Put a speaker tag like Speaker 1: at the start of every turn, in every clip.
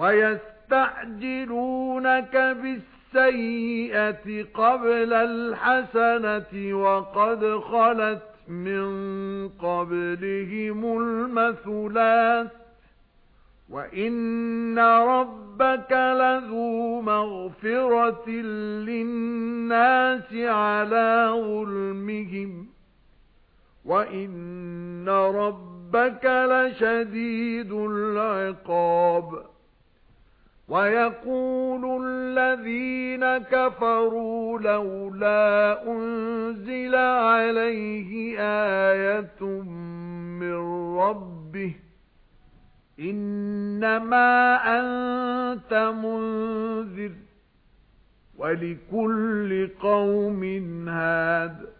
Speaker 1: وَيَسْتَعْجِلُونَكَ بِالسَّيِّئَةِ قَبْلَ الْحَسَنَةِ وَقَدْ خَلَتْ مِنْ قَبْلِهِمُ الْمَثُلَاتُ وَإِنَّ رَبَّكَ لَذُو مَغْفِرَةٍ لِلنَّاسِ عَلَى ظُلْمِهِمْ وَإِنَّ رَبَّكَ لَشَدِيدُ الْعِقَابِ وَيَقُولُ الَّذِينَ كَفَرُوا لَوْلَا أُنْزِلَ عَلَيْهِ آيَةٌ مِنْ رَبِّهِ إِنَّمَا أَنْتَ مُنذِرٌ وَلِكُلِّ قَوْمٍ هَادٍ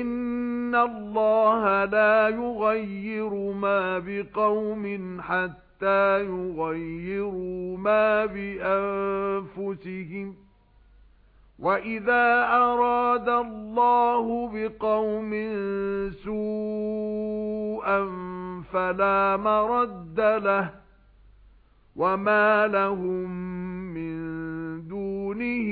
Speaker 1: إِنَّ اللَّهَ لَا يُغَيِّرُ مَا بِقَوْمٍ حَتَّى يُغَيِّرُوا مَا بِأَنفُسِهِمْ وَإِذَا أَرَادَ اللَّهُ بِقَوْمٍ سُوءًا فَلَا مَرَدَّ لَهُ وَمَا لَهُم مِّن دُونِهِ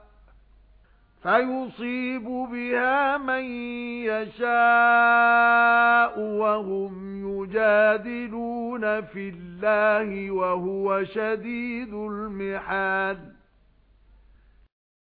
Speaker 1: فَيُصِيبُ بِهَا مَن يَشَاءُ وَهُمْ يُجَادِلُونَ فِي اللَّهِ وَهُوَ شَدِيدُ الْمِحَالِ